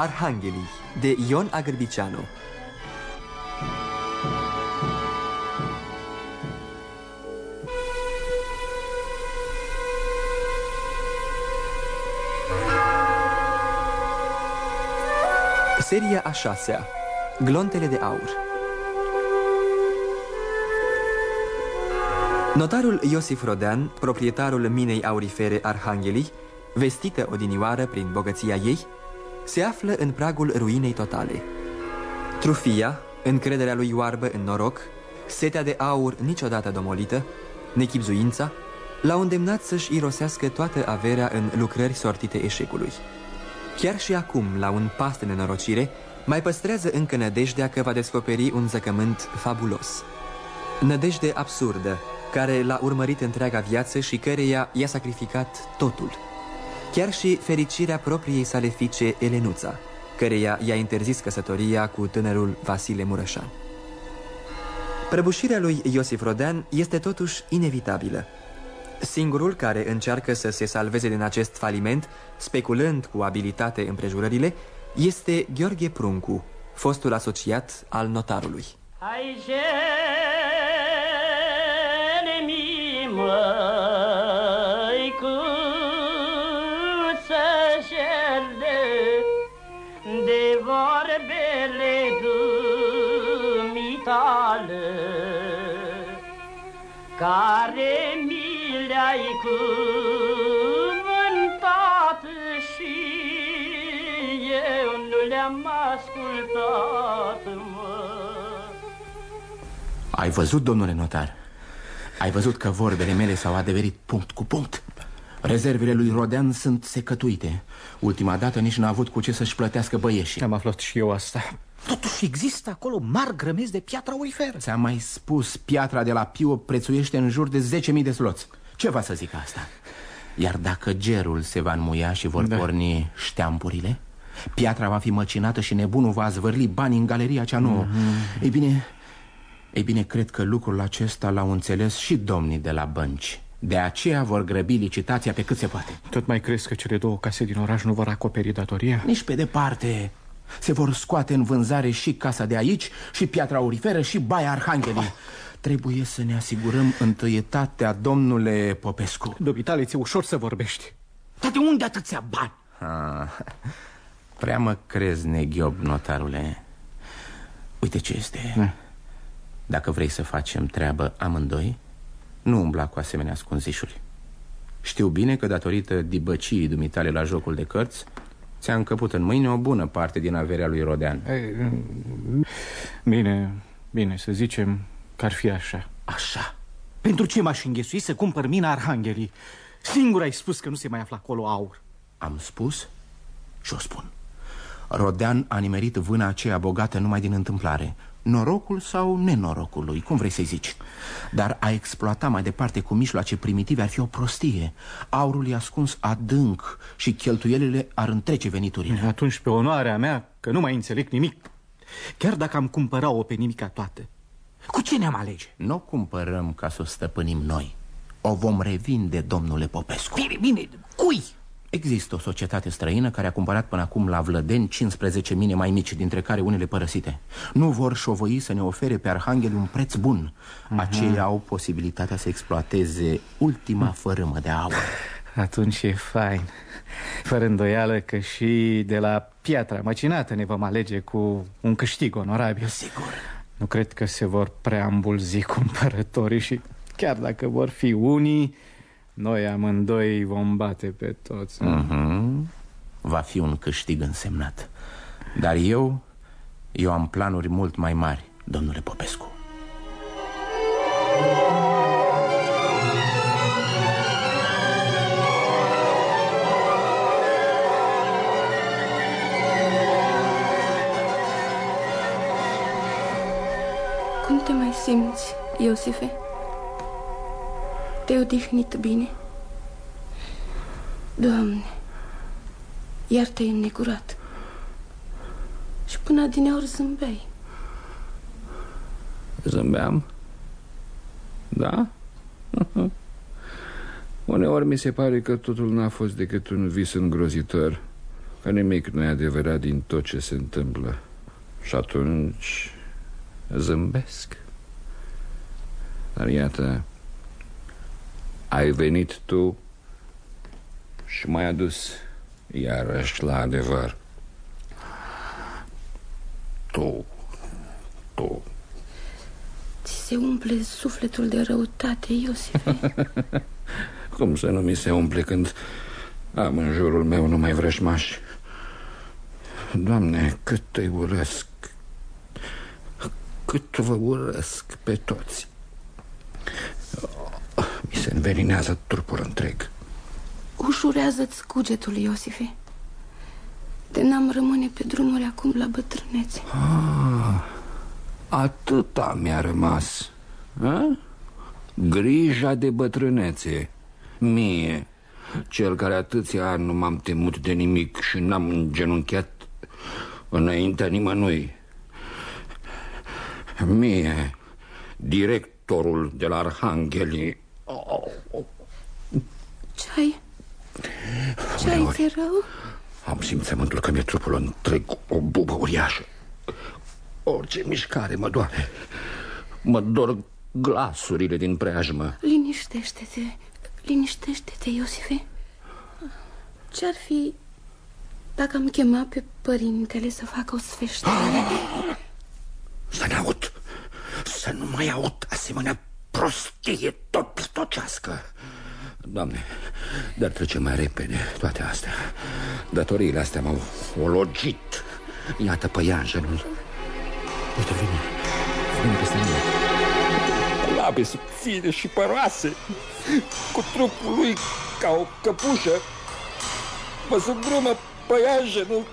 Arhanghelii de Ion Agârbiceanu Seria a șasea Glontele de aur. Notarul Iosif Rodean, proprietarul minei aurifere Arhanghelii, vestită odinioară prin bogăția ei, se află în pragul ruinei totale. Trufia, încrederea lui oarbă în noroc, setea de aur niciodată domolită, nechipzuința, l-au îndemnat să-și irosească toată averea în lucrări sortite eșecului. Chiar și acum, la un pas de nenorocire, mai păstrează încă nădejdea că va descoperi un zăcământ fabulos. Nădejde absurdă, care l-a urmărit întreaga viață și căreia i-a sacrificat totul. Chiar și fericirea propriei sale fiice Elenuța, căreia i-a interzis căsătoria cu tânărul Vasile Mureșan. Prăbușirea lui Iosif Rodean este totuși inevitabilă. Singurul care încearcă să se salveze din acest faliment, speculând cu abilitate împrejurările, este Gheorghe Pruncu, fostul asociat al notarului. Hai, care mi le-ai cuvântat și eu nu le-am ascultat, mă. Ai văzut, domnule notar? Ai văzut că vorbele mele s-au adeverit punct cu punct? Rezervele lui Rodean sunt secătuite. Ultima dată nici n-a avut cu ce să-și plătească băieșii. Am aflat și eu asta. Totuși există acolo mari grămezi de piatră auriferă Ți-am mai spus, piatra de la Piu prețuiește în jur de 10.000 de sloți. Ce va să zic asta? Iar dacă gerul se va înmuia și vor da. porni șteampurile Piatra va fi măcinată și nebunul va zvârli bani în galeria cea nouă. Mm -hmm. Ei bine, ei bine, cred că lucrul acesta l-au înțeles și domnii de la bănci de aceea vor grăbi licitația pe cât se poate Tot mai crezi că cele două case din oraș nu vor acoperi datoria? Nici pe departe Se vor scoate în vânzare și casa de aici Și piatra auriferă și baia Arhanghelii oh. Trebuie să ne asigurăm întâietatea, domnule Popescu Dobitale, ți-e ușor să vorbești Dar de unde atâția bani? Ah, prea mă crezi, neghiob, notarule Uite ce este hmm. Dacă vrei să facem treabă amândoi nu umbla cu asemenea ascunzișuri. Știu bine că datorită dibăciei dumitale la jocul de cărți Ți-a încăput în mâine o bună parte din averea lui Rodean. Ei, Bine, bine, să zicem că ar fi așa. Așa? Pentru ce m-aș înghesui să cumpăr mina Arhanghelii? Singur ai spus că nu se mai află acolo aur. Am spus? Și o spun. Rodean a nimerit vâna aceea bogată numai din întâmplare Norocul sau nenorocul lui, cum vrei să-i zici. Dar a exploata mai departe cu mijloace primitive ar fi o prostie. Aurul e ascuns adânc și cheltuielile ar întrece veniturile. Atunci pe onoarea mea că nu mai înțeleg nimic. Chiar dacă am cumpărat-o pe nimica toată Cu ce ne-am alege? Nu o cumpărăm ca să o stăpânim noi. O vom revinde, domnule Popescu. Bine, bine, cui? Există o societate străină care a cumpărat până acum la Vlădeni 15 mine mai mici, dintre care unele părăsite. Nu vor șovăi să ne ofere pe Arhanghel un preț bun. Uh mhm. -huh. Aceia au posibilitatea să exploateze ultima hm. fărâmă de aur. Atunci e fain. Fără îndoială că și de la piatra măcinată ne vom alege cu un câștig onorabil. Sigur. Nu cred că se vor preambulzi cumpărătorii și chiar dacă vor fi unii noi amândoi vom bate pe toți uh -huh. Va fi un câștig însemnat Dar eu, eu am planuri mult mai mari, domnule Popescu Cum te mai simți, Iosife? Te-ai odihnit bine? Doamne, iar te-ai înnecurat. Și până adineori zâmbeai. Zâmbeam? Da? Uneori mi se pare că totul n-a fost decât un vis îngrozitor că nimic nu e adevărat din tot ce se întâmplă Și atunci zâmbesc Dar iată, ai venit tu și m-ai adus iarăși la adevăr. Tu, tu. Ți se umple sufletul de răutate, Iosife Cum să nu mi se umple când am în jurul meu numai vrăjmași? Doamne, cât te urăsc Cât vă urăsc pe toți Mi se învelinează trupul întreg. Ușurează-ți cugetul, Iosife. De n-am rămâne pe drumuri acum la bătrânețe. Ah, Atâta mi-a rămas a? Grija de bătrânețe. Mie Cel care atâția ani nu m-am temut de nimic Și n-am îngenunchiat înaintea nimănui. Mie Directorul de la Arhanghelii Ce-ai? Ce-ai ți rău? Am simțământul că mi-e trupul întreg o bubă uriașă Orice mișcare mă doare Mă dor glasurile din preajmă Liniștește-te, liniștește-te, Iosife Ce-ar fi dacă am chemat pe părintele să facă o sfeștare? Să ne aud, să nu mai aud asemenea prostie tot pistocească Doamne, dar trece mai repede toate astea. Datoriile astea m-au ologit Iată păianjenul Uite, vine, vine peste mine. Cu labe subțire și păroase. Cu trupul lui ca o căpușă. Mă zdrumă păianjenul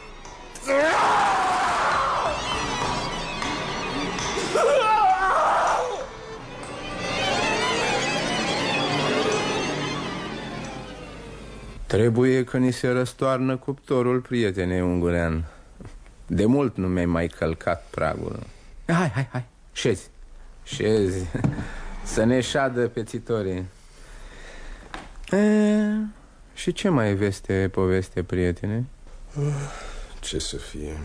Trebuie că ni se răstoarnă cuptorul, prietene ungurean. De mult nu mi-ai mai călcat pragul. Hai, hai, hai, șezi. Șezi. Să ne șadă pețitorii. E, Și ce mai veste poveste, prietene? Ce să fie?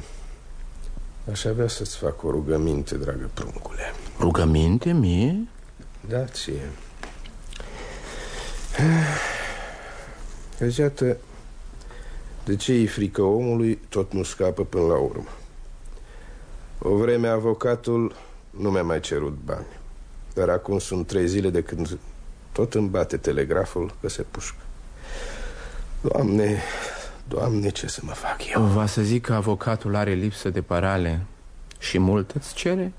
Aș avea să-ți fac o rugăminte, dragă pruncule. Rugăminte mie? Da, ție Vezi, iată De ce e frică omului Tot nu scapă până la urmă O vreme avocatul Nu mi-a mai cerut bani Dar acum sunt trei zile de când Tot îmi bate telegraful că se pușcă Doamne, Doamne, ce să mă fac eu? Va să zic că avocatul are lipsă de parale Și mult îți cere?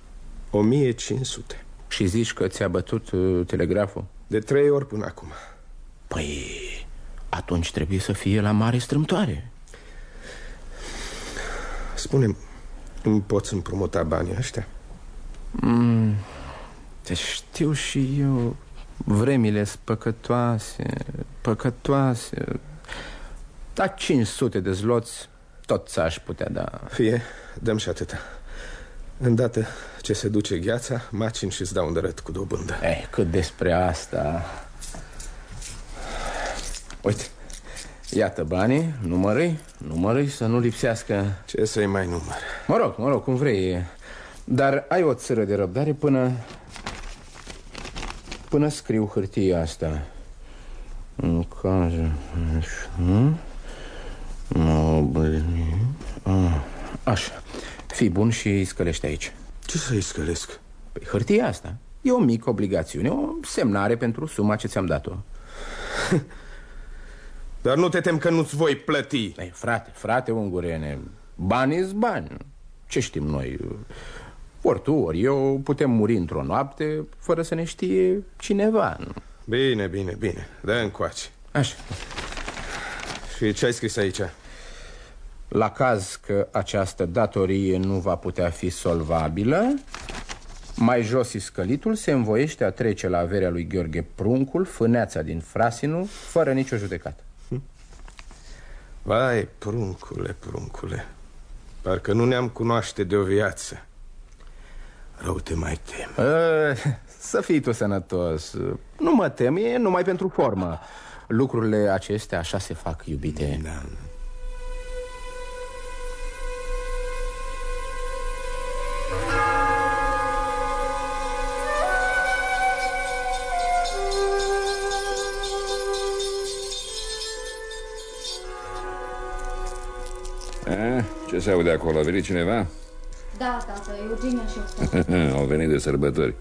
1500 Și zici că ți-a bătut uh, telegraful? De trei ori până acum Păi, atunci trebuie să fie la mare strâmtoare. Spune îmi poți împrumuta banii ăștia? mm, Deci știu și eu. Vremile spăcătoase Păcătoase. Da 500 de zloți Tot ți-aș putea da. Fie, dăm și atâta. Îndată ce se duce gheața Macin și-ți dau un dărăt cu dobândă. Eh, cât despre asta Uite Iată banii, numărăi, numărăi să nu lipsească. Ce să-i mai număr? Mă rog, mă rog, cum vrei. Dar ai o țără de răbdare până Până scriu hârtia asta. În cazul Așa Fii bun și îi scălește aici. Ce să-i scălesc? Păi hârtia asta. E o mică obligațiune, o semnare pentru suma ce ți-am dat-o Dar nu te tem că nu-ți voi plăti. Ei, frate, frate ungurene Banii bani. Ce știm noi? Ori tu, ori eu putem muri într-o noapte Fără să ne știe cineva nu? Bine, bine, bine. Dă încoace. Așa. Și ce ai scris aici? La caz că această datorie nu va putea fi solvabilă Mai jos iscălitul se învoiește a trece la averea lui Gheorghe Pruncul Fâneața din Frasinu Fără nicio judecată Vai, pruncule, pruncule Parcă nu ne-am cunoaște de o viață. Rău te mai tem. A, Să fii tu sănătos. Nu mă tem, e numai pentru formă. Lucrurile acestea așa se fac, iubite. Da. A, ce se aude acolo? A venit cineva? Da, tată, Eugenia și Octav. Au venit de sărbători.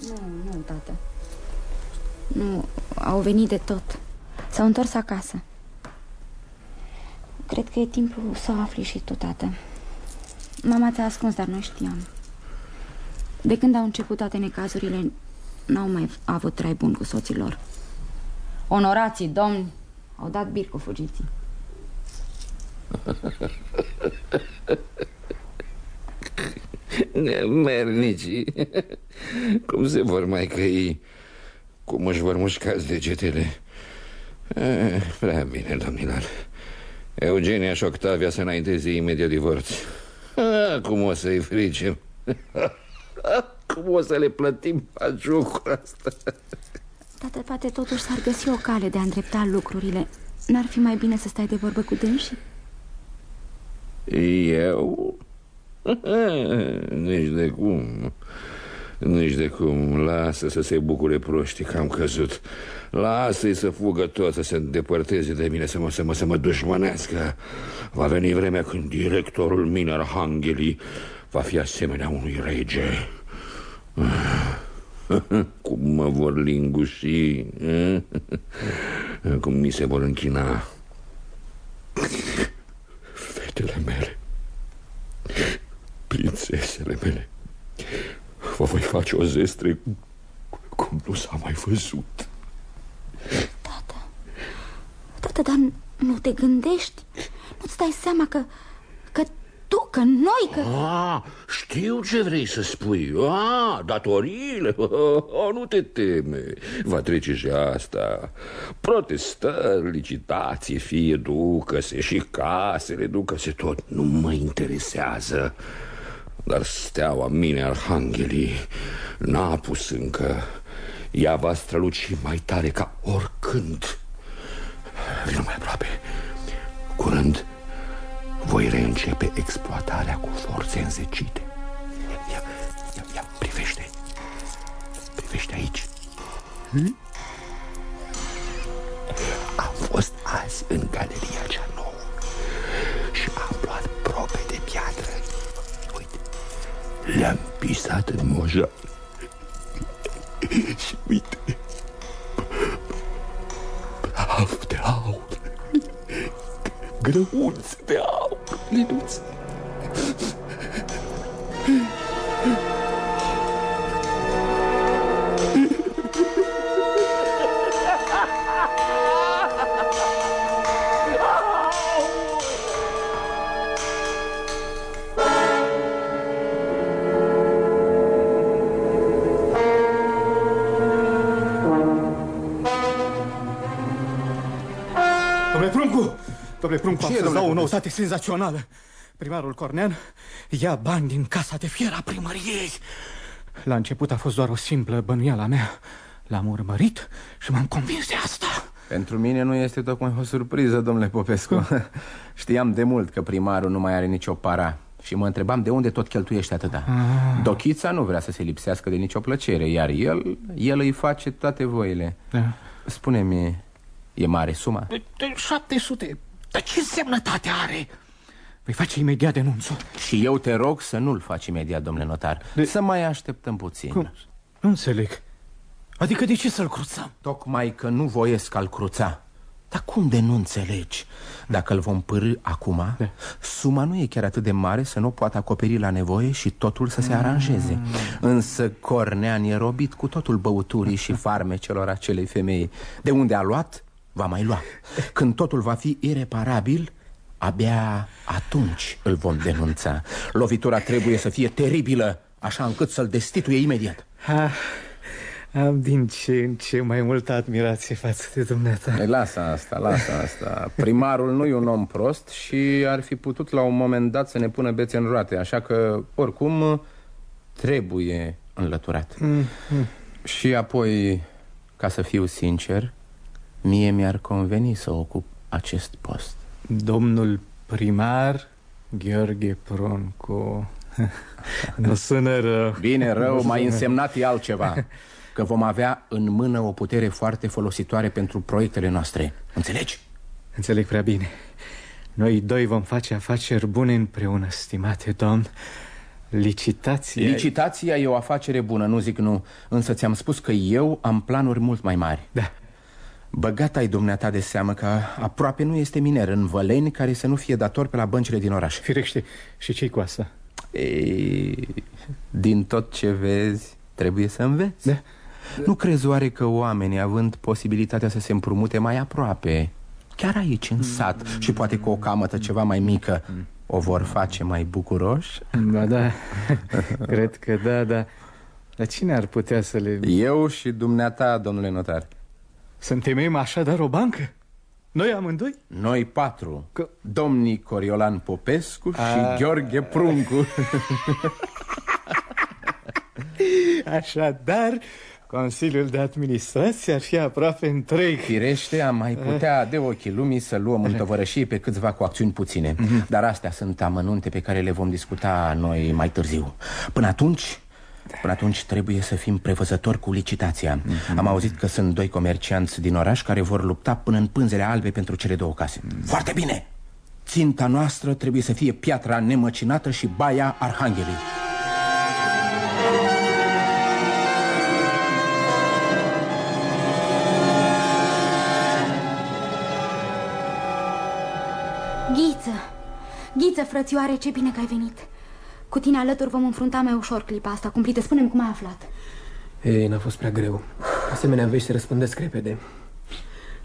Nu, nu, tată. Nu, au venit de tot. S-au întors acasă. Cred că e timpul să afli și tu, tată. Mama ți-a ascuns, dar noi știam. De când au început toate necazurile, n-au mai avut trai bun cu soții lor. Onorații, domni, au dat bir cu fugiții. Mernicii Cum se vor mai căi Cum își vor mușca degetele. Eh, Prea bine, domnilor. Eugenia și Octavia să înainteze imediat divorț. Ah, Cum o să-i fricem. Cum o să le plătim jocul asta Tată, poate totuși s-ar găsi o cale de a îndrepta lucrurile. N-ar fi mai bine să stai de vorbă cu dânsii? Eu? Nici de cum. Nici de cum. Lasă să se bucure proștii că am căzut. Lasă-i să fugă tot Să se îndepărteze de mine Să mă, să mă, să mă dușmănească. Va veni vremea când directorul min Arhanghelii Va fi asemenea unui rege. Cum mă vor linguși Cum mi se vor închina Fetele mele Prințesele mele Vă voi face o zestre Cum nu s-a mai văzut Tată, tată, dar nu te gândești? Nu-ți dai seama că, că tu, că noi, că... Ah, știu ce vrei să spui. Ah, datoriile oh, Nu te teme. Va trece și asta. Protestări, licitații, fie ducă-se Și casele, ducă-se tot. Nu mă interesează. Dar steaua mine, Arhanghelii N-a pus încă. Ea va străluci mai tare ca oricând. Vino mai aproape. Curând voi reîncepe exploatarea cu forțe înzecite. Ia, ia, ia, privește. Privește aici. Hmm? Am fost azi în galeria cea nouă și am luat probe de piatră. Uite, le-am pisat în moja. Și uite, praf de aur grăunțe de aur, Linuț. Domnule domnule Pruncu, Ce am e, să domnule dau o Popescu? noutate senzațională. Primarul Cornean ia bani din casa de fier a primăriei. La început a fost doar o simplă bănuială a mea. L-am urmărit și m-am convins de asta. Pentru mine nu este tocmai o surpriză, domnule Popescu Știam de mult că primarul nu mai are nicio para Și mă întrebam de unde tot cheltuiește atâta Ah. Dochița nu vrea să se lipsească de nicio plăcere Iar el, el îi face toate voile Da. Spune-mi, e mare suma? De, de 700. Dar ce semnătate are? Voi face imediat denunțul. Și eu te rog să nu-l faci imediat, domnule notar De- Să mai așteptăm puțin Cum? Nu înțeleg. Adică de ce să-l cruțăm? Tocmai că nu voiesc al cruța Dar cum de nu înțelegi? Dacă îl vom pârâ acum Da. Suma nu e chiar atât de mare să nu poată acoperi la nevoie și totul să se aranjeze Însă Cornean e robit cu totul băuturii și farmecelor acelei femei De unde a luat, va mai lua. Când totul va fi ireparabil Abia atunci îl vom denunța. Lovitura trebuie să fie teribilă Așa încât să-l destituie imediat. Ha, am din ce în ce mai multă admirație față de dumneata. Ei, lasă asta, lasă asta. Primarul nu e un om prost și ar fi putut la un moment dat să ne pună bețe în roate Așa că, oricum, trebuie înlăturat. Și apoi, ca să fiu sincer Mie mi-ar conveni să ocup acest post Domnul primar Gheorghe Pruncu. nu sună rău. Bine, rău, mai însemnat e altceva Că vom avea în mână o putere foarte folositoare pentru proiectele noastre Înțelegi? Înțeleg prea bine. Noi doi vom face afaceri bune împreună, stimate domn Licitația... Licitația e o afacere bună, nu zic nu Însă ți-am spus că eu am planuri mult mai mari Da Băgat ai dumneata de seamă că aproape nu este miner în Văleni care să nu fie dator pe la băncile din oraș Firește, și ce cu asta? Ei, din tot ce vezi, trebuie să înveți Da Nu crezi oare că oamenii, având posibilitatea să se împrumute mai aproape Chiar aici, în sat mm. Și poate cu o camătă ceva mai mică O vor face mai bucuroși? Ba da, cred că da, da Dar cine ar putea să le... Eu și dumneata, domnule notar Să întemeim așadar o bancă? Noi amândoi? Noi patru. Că... Domnii Coriolan Popescu A... și Gheorghe Pruncu. Așadar, Consiliul de Administrație ar fi aproape întreg. Firește, am mai putea de ochii lumii să luăm în tovărășie pe câțiva cu acțiuni puține. Mm-hmm. Dar astea sunt amănunte pe care le vom discuta noi mai târziu. Până atunci, Până atunci trebuie să fim prevăzători cu licitația mm-hmm. Am auzit că sunt doi comercianți din oraș care vor lupta până în pânzele albe pentru cele două case mm-hmm. Foarte bine! Ținta noastră trebuie să fie piatra nemăcinată și baia Arhanghelii Ghiță, Ghiță, frățioare, ce bine că ai venit Cu tine alături vom înfrunta mai ușor clipa asta Cumplite, spune cum ai aflat. Ei, n-a fost prea greu. Asemenea vești se răspândesc repede.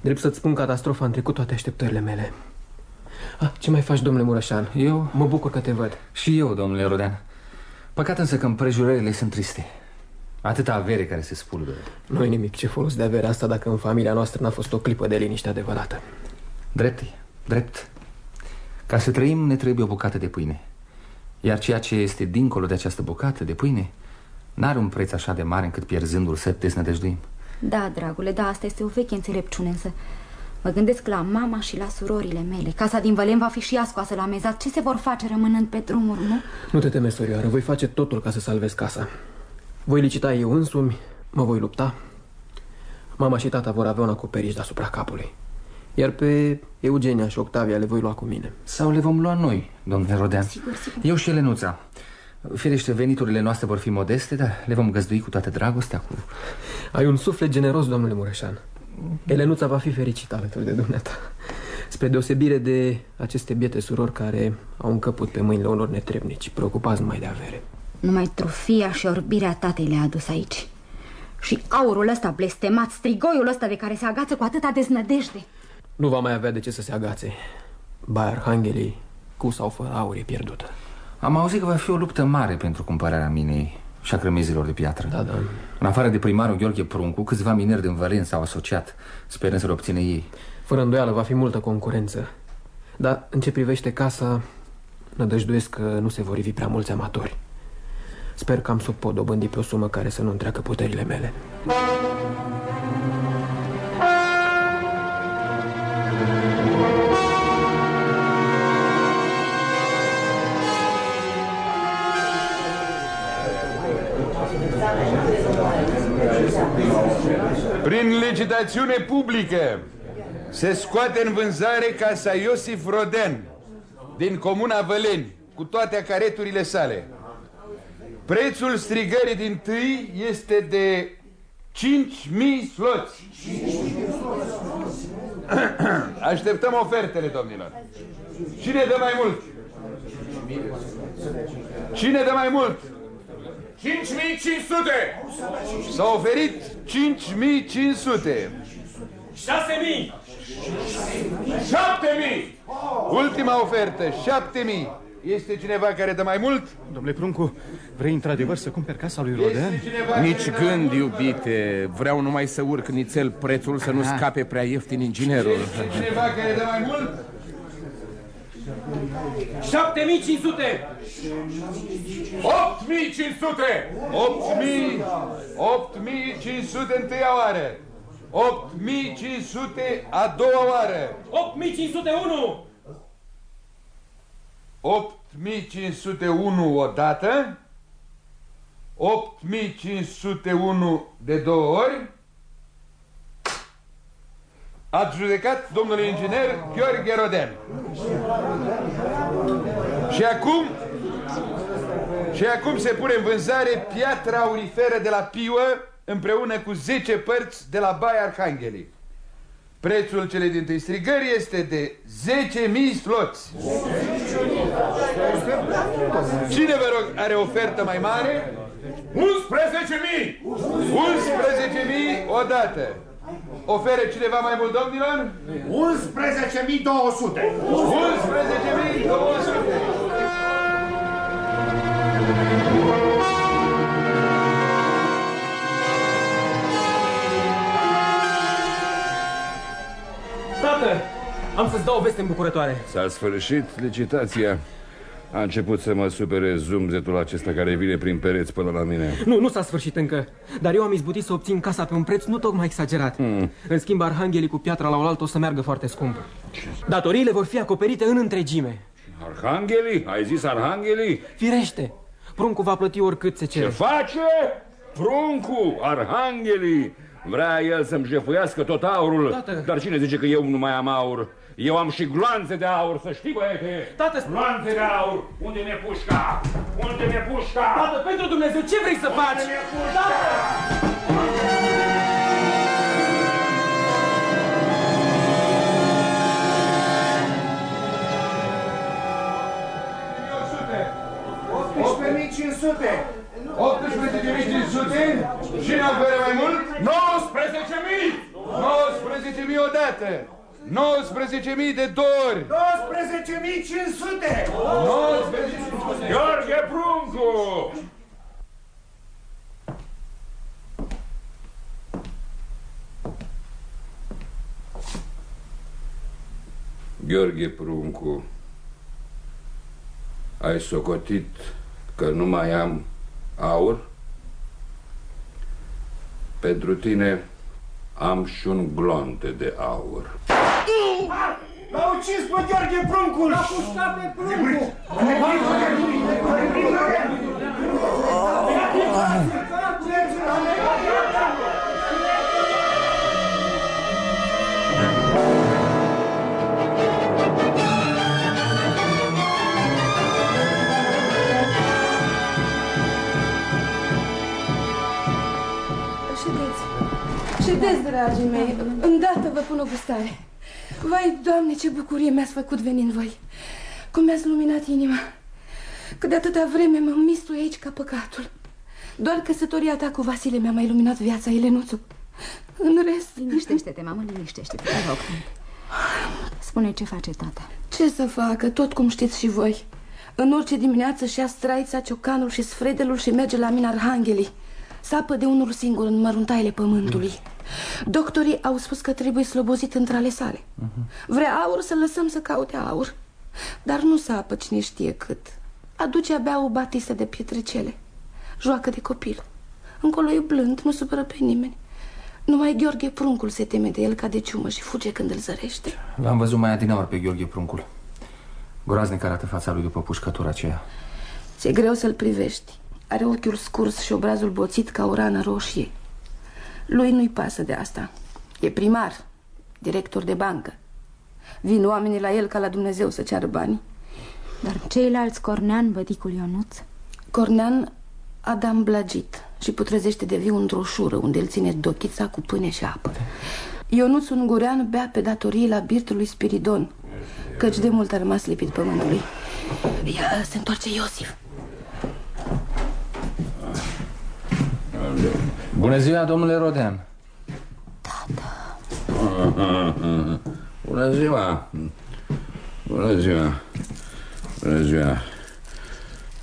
Drept să-ți spun, catastrofa a trecut toate așteptările mele. Ah, Ce mai faci, domnule Mureșan? Eu? Mă bucur că te văd. Și eu, domnule Rodean. Păcat însă că împrejurările sunt triste. Atâta avere care se spulberă Nu-i nimic, ce folos de avere asta dacă în familia noastră n-a fost o clipă de liniște adevărată. Drept, drept. Ca să trăim ne trebuie o bucată de pâine Iar ceea ce este dincolo de această bucată de pâine N-are un preț așa de mare încât pierzându-l să deznădăjduim Da, dragule, da, asta este o veche înțelepciune însă Mă gândesc la mama și la surorile mele. Casa din Vălen va fi și ea scoasă la mezat Ce se vor face rămânând pe drumuri, nu? Nu te teme, sorioară, voi face totul ca să salvezi casa. Voi licita eu însumi, mă voi lupta. Mama și tata vor avea un acoperiș deasupra capului iar pe Eugenia și Octavia le voi lua cu mine. Sau le vom lua noi, domnule Rodean Sigur, sigur. Eu și Elenuța. Firește, veniturile noastre vor fi modeste, dar le vom găzdui cu toată dragostea cu... Ai un suflet generos, domnule Mureșan. Elenuța va fi fericită alături de dumneata. Spre deosebire de aceste biete surori care au încăput pe mâinile unor netrebnici Preocupați numai de avere. Numai trofia și orbirea tatei le-a adus aici. Și aurul ăsta blestemat, strigoiul ăsta de care se agață cu atâta deznădejde nu va mai avea de ce să se agațe. Baia Arhanghelii, cu sau fără aur, e pierdută Am auzit că va fi o luptă mare pentru cumpărarea minei și a crămezilor de piatră. Da, da. În afară de primarul Gheorghe Pruncu, câțiva mineri din Valen s-au asociat Sperând să-l obține ei. Fără îndoială va fi multă concurență. Dar în ce privește casa Nădăjduiesc că nu se vor ivi prea mulți amatori. Sper că am să pot dobândi pe o sumă care să nu întreacă puterile mele Prin licitațiune publică se scoate în vânzare casa Iosif Roden din comuna Văleni cu toate acareturile sale. Prețul strigării din tâi este de 5.000 sloți. Așteptăm ofertele, domnilor. Cine dă mai mult? Cine dă mai mult? 5500! S-a oferit 5500. 6000! 7000! Ultima ofertă, 7000. Este cineva care dă mai mult? Domnule Pruncu, vrei într-adevăr să cumperi casa lui Rodean? Nici gând, iubite. Vreau numai să urc nițel prețul să nu scape prea ieftin inginerul. Este cineva care dă mai mult? 7500! 8500! 8000! 8500 întâia oară! 8500 a doua oară! 8501! 8501 odată 8501 de două ori Ați judecat domnul inginer Gheorghe Roden. Și acum și acum se pune în vânzare piatra auriferă de la Piuă împreună cu 10 părți de la Baia Arhanghelii. Prețul celei din tâi strigări este de 10.000 sloți. Cine, vă rog, are ofertă mai mare? 11.000! 11.000 odată. Oferă cineva mai mult, domnilor? 11.200! 11.200! Tată, am să-ți dau o veste îmbucurătoare. S-a sfârșit licitația. A început să mă supere zumzetul acesta care vine prin pereți până la mine. Nu, nu s-a sfârșit încă, dar eu am izbutit să obțin casa pe un preț nu tocmai exagerat. Hmm. În schimb, arhanghelii cu piatra la oaltă o să meargă foarte scump. Datoriile vor fi acoperite în întregime. Arhanghelii? Ai zis Arhanghelii? Firește, pruncul va plăti oricât se cere. Ce face? Pruncu, Arhanghelii! Vrea el să-mi jefuiască tot aurul. Tată. Dar cine zice că eu nu mai am aur? Eu am și gloanțe de aur, să știi, băiete! Da, Tată, Gloanțe de aur! Unde mi-e pușca? Unde mi-e pușca? Tată, pentru Dumnezeu, ce vrei să Unde faci? Unde mi-e pușca? Da, Tată! și n-am mai mult? 19.000! 19.000 odată! 19.000 de dori! 12.500! 19.000! Gheorghe Pruncu! Gheorghe Pruncu, ai socotit că nu mai am aur? Pentru tine am și un glonte de aur. L-a ucis pe Gheorghe Pruncul! L-a pușcat pe Pruncul! Ședeți, ședeți, dragii mei, îndată vă pun o gustare Vai, Doamne, ce bucurie mi-ați făcut venind voi. Cum mi-ați luminat inima. Că de atâta vreme mă mistui aici ca păcatul. Doar căsătoria ta cu Vasile mi-a mai luminat viața, Elenuțu. În rest... Liniștește-te, mamă, liniștește-te, te rog. Spune ce face tata. Ce să facă, tot cum știți și voi. În orice dimineață și-a straița, ciocanul și sfredelul și merge la mine arhanghelii. Sapă de unul singur în măruntaile pământului Doctorii au spus că trebuie slobozit între ale sale Vrea aur să lăsăm să caute aur. Dar nu sapă cine știe cât. Aduce abia o batistă de pietrecele Joacă de copil. Încolo e blând, nu supără pe nimeni. Numai Gheorghe Pruncul se teme de el ca de ciumă și fuge când îl zărește. L-am văzut mai adinaur pe Gheorghe Pruncul. Groaznic arată fața lui după pușcătura aceea. Ți-e greu să-l privești. Are ochiul scurs și obrazul boțit ca o rană roșie Lui nu-i pasă de asta. E primar, director de bancă. Vin oamenii la el ca la Dumnezeu să ceară bani. Dar ceilalți Cornean, băticul Ionuț? Cornean a damblagit și putrezește de viu într-o șură Unde îl ține dochița cu pâine și apă. Ionuț Ungurean bea pe datorii la birtul lui Spiridon Căci de mult a rămas lipit pământului. Ia, se întoarce Iosif Bună ziua, domnule Rodean. Bună ziua! Bună ziua! Bună ziua!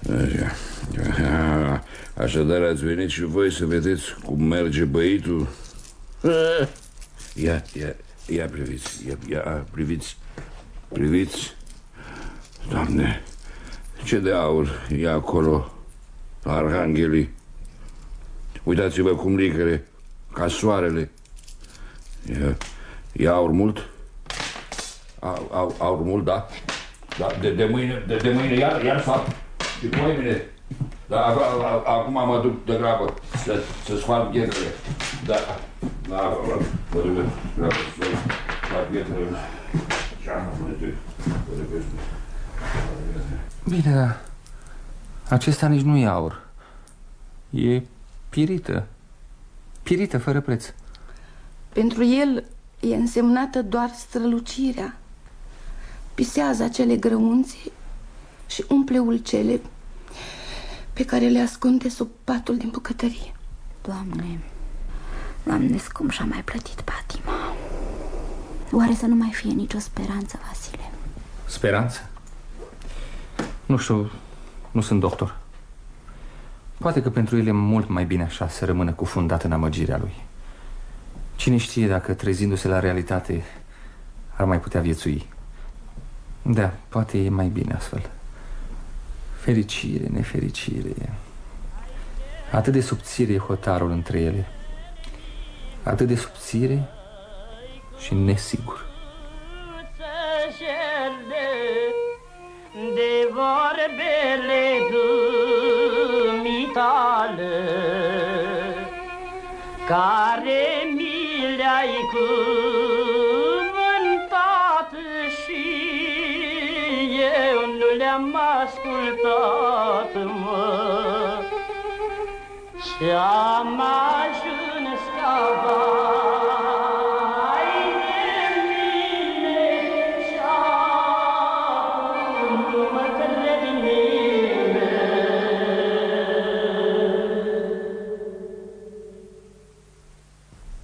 Bună ziua! Așadar ați venit și voi să vedeți cum merge băitul? Ia, ia, ia priviți, ia, ia, priviți, priviți. Doamne, ce de aur e acolo, la Arhanghelii. Uitați-vă cum licăre, ca soarele. E, e aur mult? A, a, aur mult, da? Da, de, de mâine, de, de mâine iar, iar fac. Și mâine. Da, a, a, a, acum mă duc de grabă să, să sparg ghetele. Da, da, mă duc de grabă. să- Bine, dar acesta nici nu e aur. E pirită. Pirită fără preț. Pentru el e însemnată doar strălucirea. Pisează acele grăunțe și umple ulcele pe care le ascunde sub patul din bucătărie. Doamne, Doamne, cum și-a mai plătit patima. Oare să nu mai fie nicio speranță, Vasile? Speranță? Nu știu, nu sunt doctor. Poate că pentru el e mult mai bine așa să rămână cufundat în amăgirea lui. Cine știe dacă trezindu-se la realitate ar mai putea viețui. Da, poate e mai bine astfel. Fericire, nefericire. Atât de subțire e hotarul între ele. Atât de subțire și nesigur. De vorbele dumitale Care mi le-ai cuvântat Și eu nu le-am ascultat, mă. Și-am ajuns ca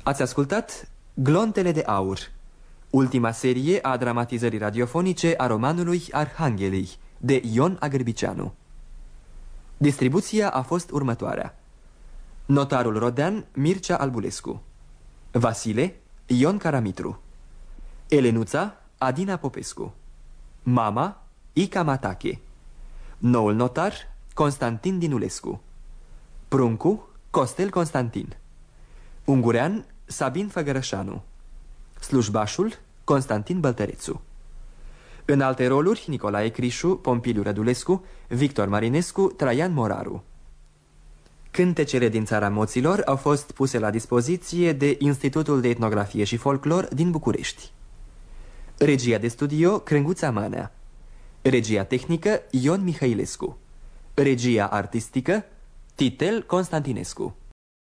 Ați ascultat Glontele de Aur, ultima serie a dramatizării radiofonice a romanului Arhanghelii, de Ion Agârbiceanu. Distribuția a fost următoarea. Notarul Rodean Mircea Albulescu. Vasile Ion Caramitru. Elenuța Adina Popescu. Mama Ica Matache. Noul notar Constantin Dinulescu. Pruncu Costel Constantin. Ungurean Sabin Făgărășanu. Slujbașul Constantin Băltărețu În alte roluri Nicolae Crișu, Pompiliu Rădulescu, Victor Marinescu, Traian Moraru. Cântecele din țara moților au fost puse la dispoziție de Institutul de Etnografie și Folclor din București. Regia de studio Crânguța Manea. Regia tehnică Ion Mihailescu Regia artistică Titel Constantinescu